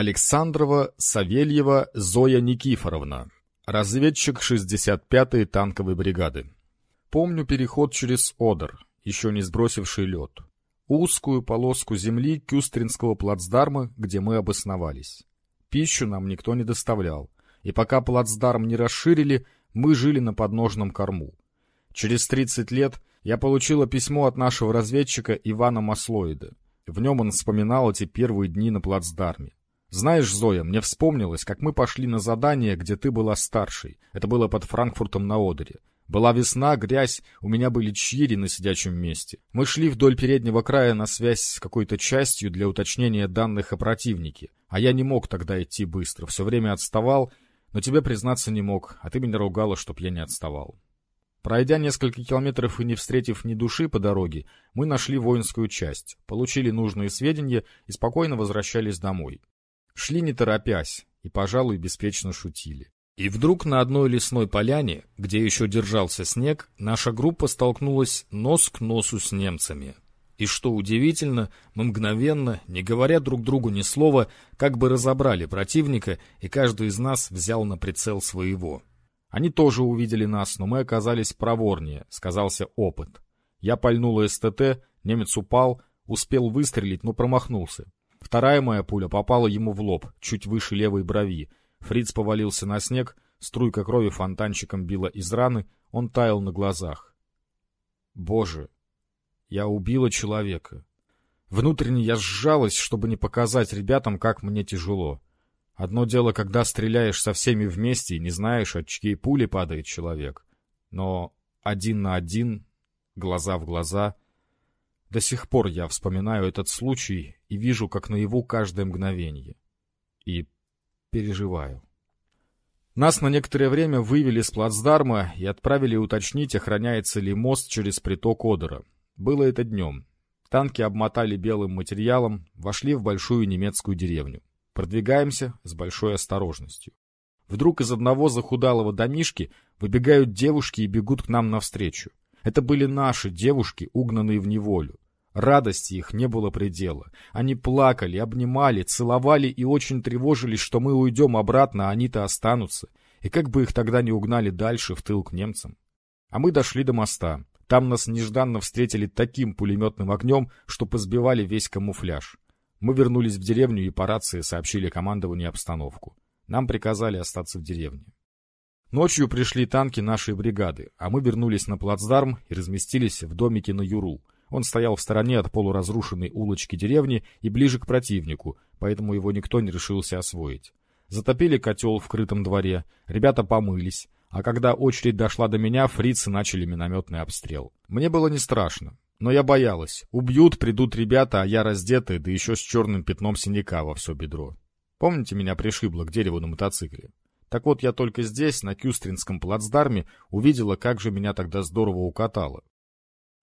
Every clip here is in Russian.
Александрова Савельева Зоя Никифоровна, разведчик 65-й танковой бригады. Помню переход через Одер, еще не сбросивший лед. Узкую полоску земли Кюстринского плацдарма, где мы обосновались. Пищу нам никто не доставлял, и пока плацдарм не расширили, мы жили на подножном корму. Через 30 лет я получила письмо от нашего разведчика Ивана Маслоида. В нем он вспоминал эти первые дни на плацдарме. Знаешь, Зоя, мне вспомнилось, как мы пошли на задание, где ты была старшей. Это было под Франкфуртом на Одере. Была весна, грязь, у меня были чьири на сидячем месте. Мы шли вдоль переднего края на связь с какой-то частью для уточнения данных о противнике. А я не мог тогда идти быстро, все время отставал, но тебе признаться не мог, а ты меня ругала, чтоб я не отставал. Пройдя несколько километров и не встретив ни души по дороге, мы нашли воинскую часть, получили нужные сведения и спокойно возвращались домой. Шли не торопясь и, пожалуй, беспечно шутили. И вдруг на одной лесной поляне, где еще держался снег, наша группа столкнулась нос к носу с немцами. И что удивительно, мы мгновенно, не говоря друг другу ни слова, как бы разобрали противника, и каждый из нас взял на прицел своего. Они тоже увидели нас, но мы оказались проворнее, сказался опыт. Я пальнул СТТ, немец упал, успел выстрелить, но промахнулся. Вторая моя пуля попала ему в лоб, чуть выше левой брови. Фриц повалился на снег, струйка крови фонтанчиком била из раны, он таял на глазах. Боже, я убила человека. Внутренне я сжалась, чтобы не показать ребятам, как мне тяжело. Одно дело, когда стреляешь со всеми вместе и не знаешь, от чьей пули падает человек. Но один на один, глаза в глаза — до сих пор я вспоминаю этот случай и вижу, как наяву каждое мгновение. И переживаю. Нас на некоторое время вывели с плацдарма и отправили уточнить, охраняется ли мост через приток Одера. Было это днем. Танки обмотали белым материалом, вошли в большую немецкую деревню. Продвигаемся с большой осторожностью. Вдруг из одного захудалого домишки выбегают девушки и бегут к нам навстречу. Это были наши девушки, угнанные в неволю. Радости их не было предела. Они плакали, обнимали, целовали и очень тревожились, что мы уйдем обратно, а они-то останутся. И как бы их тогда не угнали дальше, в тыл к немцам. А мы дошли до моста. Там нас нежданно встретили таким пулеметным огнем, что позбивали весь камуфляж. Мы вернулись в деревню и по рации сообщили командованию обстановку. Нам приказали остаться в деревне. Ночью пришли танки нашей бригады, а мы вернулись на плацдарм и разместились в домике на Юру. Он стоял в стороне от полуразрушенной улочки деревни и ближе к противнику, поэтому его никто не решился освоить. Затопили котел в крытом дворе, ребята помылись, а когда очередь дошла до меня, фрицы начали минометный обстрел. Мне было не страшно, но я боялась. Убьют, придут ребята, а я раздетый, да еще с черным пятном синяка во все бедро. Помните, меня пришибло к дереву на мотоцикле? Так вот, я только здесь, на Кюстринском плацдарме, увидела, как же меня тогда здорово укатало.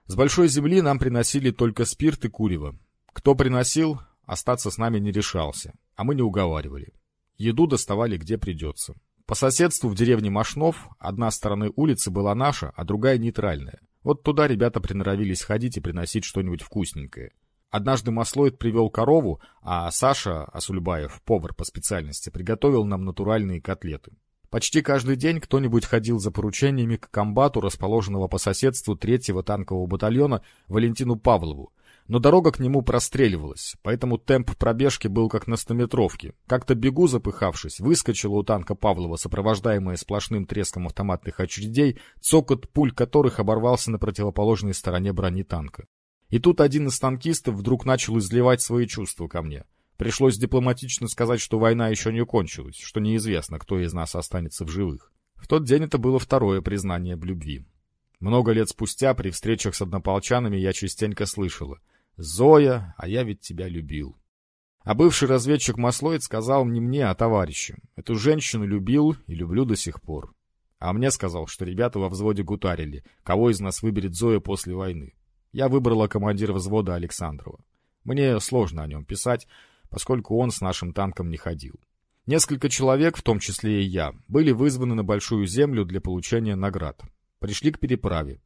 С большой земли нам приносили только спирт и курево. Кто приносил, остаться с нами не решался, а мы не уговаривали. Еду доставали где придется. По соседству в деревне Машнов одна сторона улицы была наша, а другая нейтральная. Вот туда ребята приноровились ходить и приносить что-нибудь вкусненькое. Однажды Маслоид привел корову, а Саша Асульбаев, повар по специальности, приготовил нам натуральные котлеты. Почти каждый день кто-нибудь ходил за поручениями к комбату, расположенного по соседству третьего танкового батальона, Валентину Павлову. Но дорога к нему простреливалась, поэтому темп пробежки был как на стометровке. Как-то бегу, запыхавшись, выскочила у танка Павлова, сопровождаемая сплошным треском автоматных очередей, цокот пуль которых оборвался на противоположной стороне брони танка. И тут один из танкистов вдруг начал изливать свои чувства ко мне. Пришлось дипломатично сказать, что война еще не кончилась, что неизвестно, кто из нас останется в живых. В тот день это было второе признание в любви. Много лет спустя при встречах с однополчанами я частенько слышала «Зоя, а я ведь тебя любил». А бывший разведчик Маслоид сказал не мне, а товарищу. Эту женщину любил и люблю до сих пор. А мне сказал, что ребята во взводе гутарили, кого из нас выберет Зоя после войны. Я выбрала командира взвода Александрова. Мне сложно о нем писать, поскольку он с нашим танком не ходил. Несколько человек, в том числе и я, были вызваны на Большую Землю для получения наград. Пришли к переправе.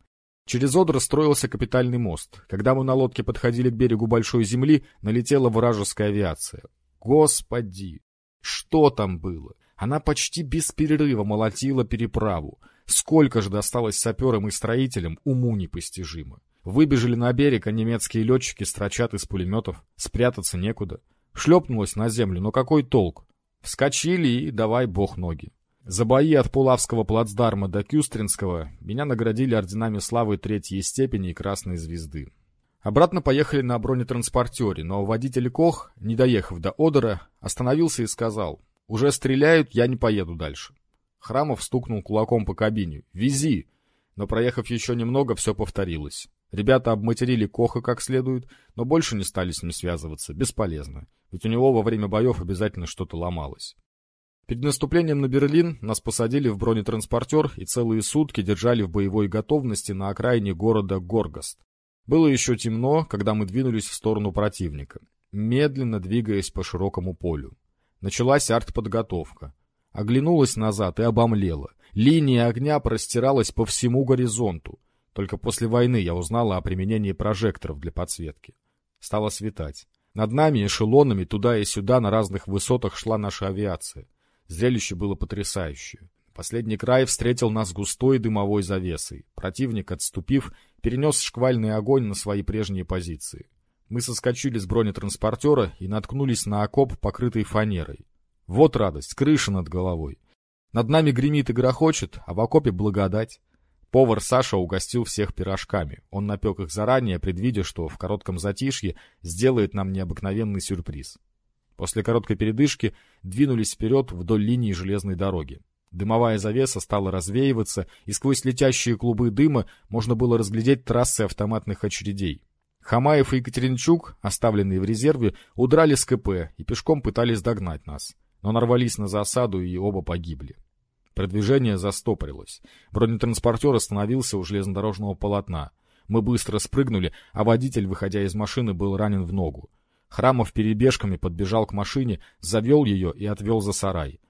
Через Одр строился капитальный мост. Когда мы на лодке подходили к берегу Большой Земли, налетела вражеская авиация. Господи! Что там было? Она почти без перерыва молотила переправу. Сколько же досталось саперам и строителям, уму непостижимо. Выбежали на берег, а немецкие летчики строчат из пулеметов. Спрятаться некуда. Шлепнулась на землю, но какой толк? Вскочили и давай бог ноги. За бои от Пулавского плацдарма до Кюстринского меня наградили орденами славы третьей степени и красной звезды. Обратно поехали на бронетранспортере, но водитель Кох, не доехав до Одера, остановился и сказал, «Уже стреляют, я не поеду дальше». Храмов стукнул кулаком по кабине. «Вези!» Но проехав еще немного, все повторилось. Ребята обматерили Коха как следует, но больше не стали с ним связываться. Бесполезно. Ведь у него во время боев обязательно что-то ломалось. Перед наступлением на Берлин нас посадили в бронетранспортер и целые сутки держали в боевой готовности на окраине города Горгаст. Было еще темно, когда мы двинулись в сторону противника, медленно двигаясь по широкому полю. Началась артподготовка. Оглянулась назад и обомлела. Линия огня простиралась по всему горизонту. Только после войны я узнала о применении прожекторов для подсветки. Стало светать. Над нами эшелонами туда и сюда на разных высотах шла наша авиация. Зрелище было потрясающее. Последний край встретил нас густой дымовой завесой. Противник, отступив, перенес шквальный огонь на свои прежние позиции. Мы соскочили с бронетранспортера и наткнулись на окоп, покрытый фанерой. Вот радость, крыша над головой. Над нами гремит и грохочет, а в окопе благодать. Повар Саша угостил всех пирожками. Он напек их заранее, предвидя, что в коротком затишье сделает нам необыкновенный сюрприз. После короткой передышки двинулись вперед вдоль линии железной дороги. Дымовая завеса стала развеиваться, и сквозь летящие клубы дыма можно было разглядеть трассы автоматных очередей. Хамаев и Екатеринчук, оставленные в резерве, удрали с КП и пешком пытались догнать нас, но нарвались на засаду и оба погибли. Продвижение застопорилось. Бронетранспортер остановился у железнодорожного полотна. Мы быстро спрыгнули, а водитель, выходя из машины, был ранен в ногу. Храмов перебежками подбежал к машине, завел ее и отвел за сарай.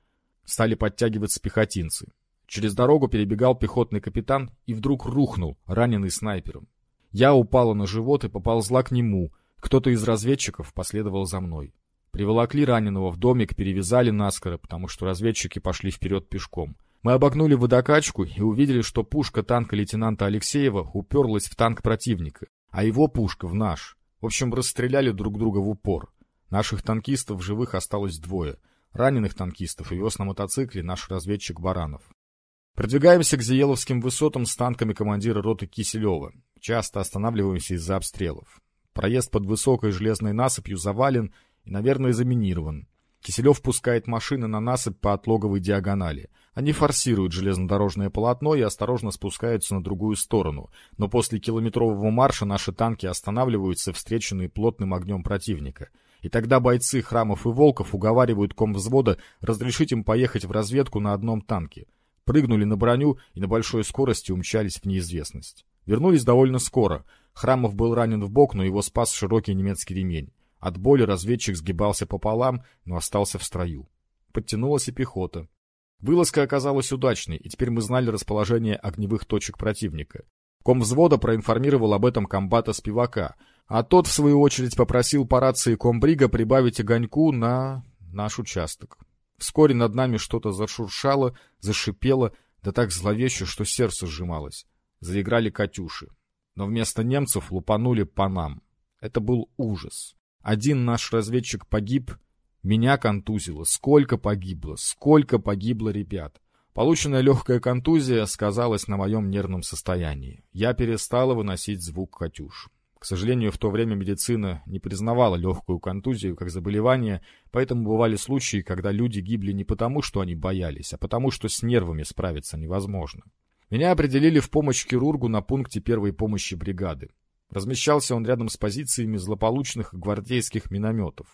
Стали подтягиваться пехотинцы. Через дорогу перебегал пехотный капитан и вдруг рухнул, раненый снайпером. Я упала на живот и поползла к нему. Кто-то из разведчиков последовал за мной. Приволокли раненого в домик, перевязали наскоро, потому что разведчики пошли вперед пешком. Мы обогнули водокачку и увидели, что пушка танка лейтенанта Алексеева уперлась в танк противника, а его пушка в наш. В общем, расстреляли друг друга в упор. Наших танкистов живых осталось двое. Раненых танкистов вез на мотоцикле наш разведчик Баранов. Продвигаемся к Зиеловским высотам с танками командира роты Киселева. Часто останавливаемся из-за обстрелов. Проезд под высокой железной насыпью завален и, наверное, заминирован. Киселев пускает машины на насыпь по отлоговой диагонали. Они форсируют железнодорожное полотно и осторожно спускаются на другую сторону. Но после километрового марша наши танки останавливаются, встреченные плотным огнем противника. И тогда бойцы Храмов и Волков уговаривают комвзвода разрешить им поехать в разведку на одном танке. Прыгнули на броню и на большой скорости умчались в неизвестность. Вернулись довольно скоро. Храмов был ранен в бок, но его спас широкий немецкий ремень. От боли разведчик сгибался пополам, но остался в строю. Подтянулась и пехота. Вылазка оказалась удачной, и теперь мы знали расположение огневых точек противника. Ком взвода проинформировал об этом комбата Спивака, а тот, в свою очередь, попросил по рации комбрига прибавить огоньку на наш участок. Вскоре над нами что-то зашуршало, зашипело, да так зловеще, что сердце сжималось. Заиграли «Катюши». Но вместо немцев лупанули по нам. Это был ужас. Один наш разведчик погиб, меня контузило. Сколько погибло, сколько погибло ребят. Полученная легкая контузия сказалась на моем нервном состоянии. Я перестала выносить звук «Катюш». К сожалению, в то время медицина не признавала легкую контузию как заболевание, поэтому бывали случаи, когда люди гибли не потому, что они боялись, а потому, что с нервами справиться невозможно. Меня определили в помощь хирургу на пункте первой помощи бригады. Размещался он рядом с позициями злополучных гвардейских минометов.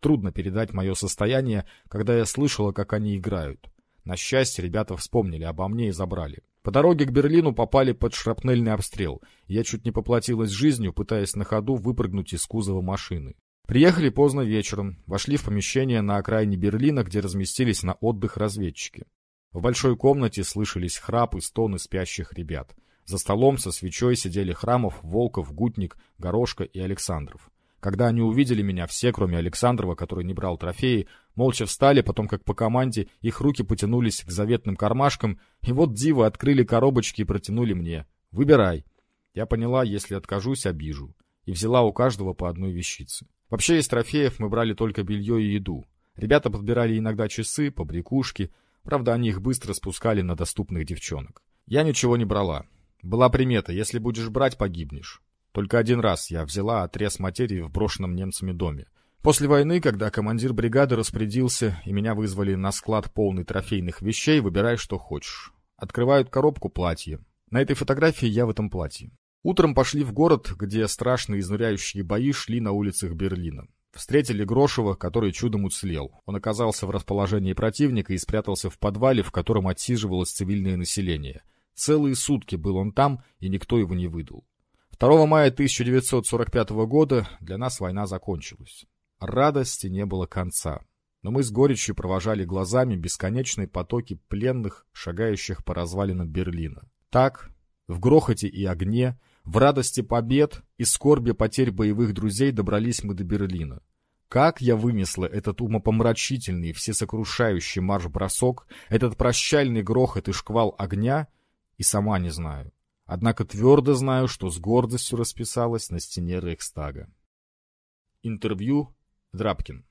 Трудно передать мое состояние, когда я слышала, как они играют. На счастье, ребята вспомнили обо мне и забрали. По дороге к Берлину попали под шрапнельный обстрел. Я чуть не поплатилась жизнью, пытаясь на ходу выпрыгнуть из кузова машины. Приехали поздно вечером, вошли в помещение на окраине Берлина, где разместились на отдых разведчики. В большой комнате слышались храп и стоны спящих ребят. За столом со свечой сидели Храмов, Волков, Гутник, Горошка и Александров. Когда они увидели меня, все, кроме Александрова, который не брал трофеи, молча встали, потом, как по команде, их руки потянулись к заветным кармашкам, и вот дивы открыли коробочки и протянули мне. «Выбирай». Я поняла, если откажусь, обижу. И взяла у каждого по одной вещице. Вообще из трофеев мы брали только белье и еду. Ребята подбирали иногда часы, побрякушки. Правда, они их быстро спускали на доступных девчонок. Я ничего не брала. Была примета, если будешь брать, погибнешь. Только один раз я взяла отрез материи в брошенном немцами доме. После войны, когда командир бригады распорядился и меня вызвали на склад полный трофейных вещей, выбирай, что хочешь. Открывают коробку платье. На этой фотографии я в этом платье. Утром пошли в город, где страшные изнуряющие бои шли на улицах Берлина. Встретили Грошева, который чудом уцелел. Он оказался в расположении противника и спрятался в подвале, в котором отсиживалось цивильное население. Целые сутки был он там, и никто его не выдал. 2 мая 1945 года для нас война закончилась. Радости не было конца. Но мы с горечью провожали глазами бесконечные потоки пленных, шагающих по развалинам Берлина. Так, в грохоте и огне, в радости побед и скорби потерь боевых друзей добрались мы до Берлина. Как я вынесла этот умопомрачительный, всесокрушающий марш-бросок, этот прощальный грохот и шквал огня, и сама не знаю. Однако твердо знаю, что с гордостью расписалась на стене Рейхстага. Интервью Драбкин